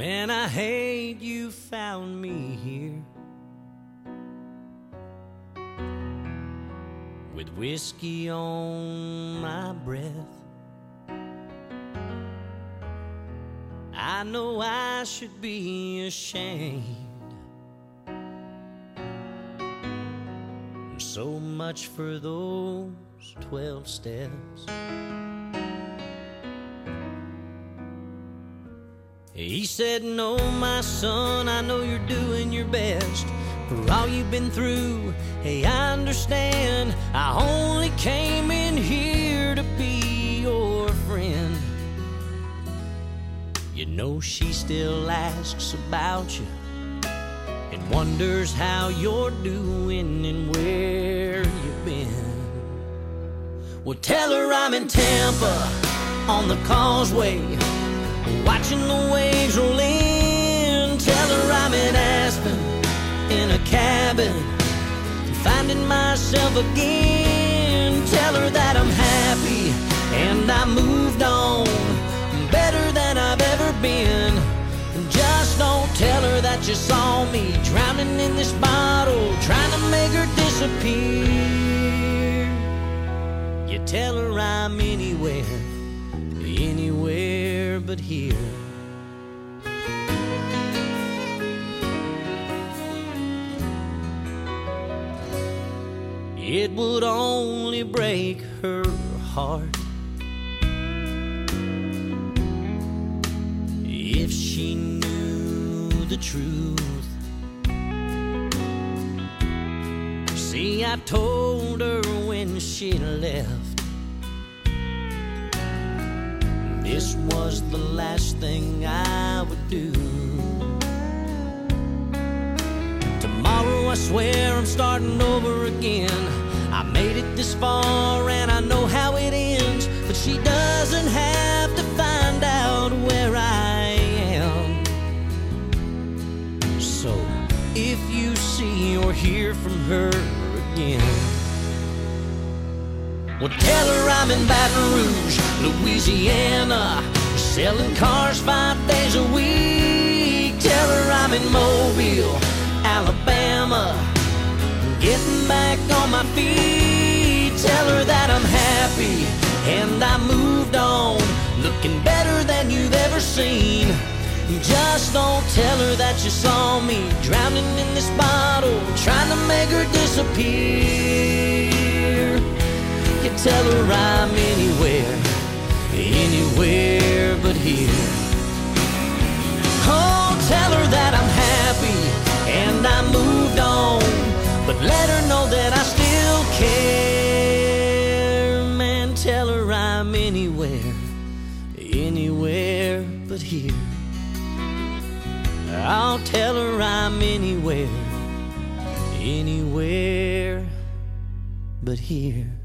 Man, I hate you found me here with whiskey on my breath. I know I should be ashamed. So much for those 12 steps. He said, No, my son, I know you're doing your best for all you've been through. Hey, I understand. I only came she still asks about you and wonders how you're doing and where you've been. Well, tell her I'm in Tampa on the causeway, watching the waves roll in. Tell her I'm in Aspen in a cabin, finding myself again. Tell her that you saw me drowning in this bottle, trying to make her disappear. You tell her I'm anywhere, anywhere but here. It would only break her heart if she knew the truth. See, I told her when she left, this was the last thing I would do. Tomorrow, I swear I'm starting over again. I made it this far and I know how it ends, but she doesn't if you see or hear from her again, well, tell her I'm in Baton Rouge, Louisiana, selling cars five days a week. Tell her I'm in Mobile, Alabama, getting back on my feet. Tell her that I'm happy and I moved on, looking better than you've ever seen. Just don't tell her that you saw me drowning in this bottle, trying to make her disappear. You tell her I'm anywhere, anywhere but here. Oh, tell her that I'm happy and I moved on, but let her know that I still care. Man, tell her I'm anywhere, anywhere but here. I'll tell her I'm anywhere, anywhere but here.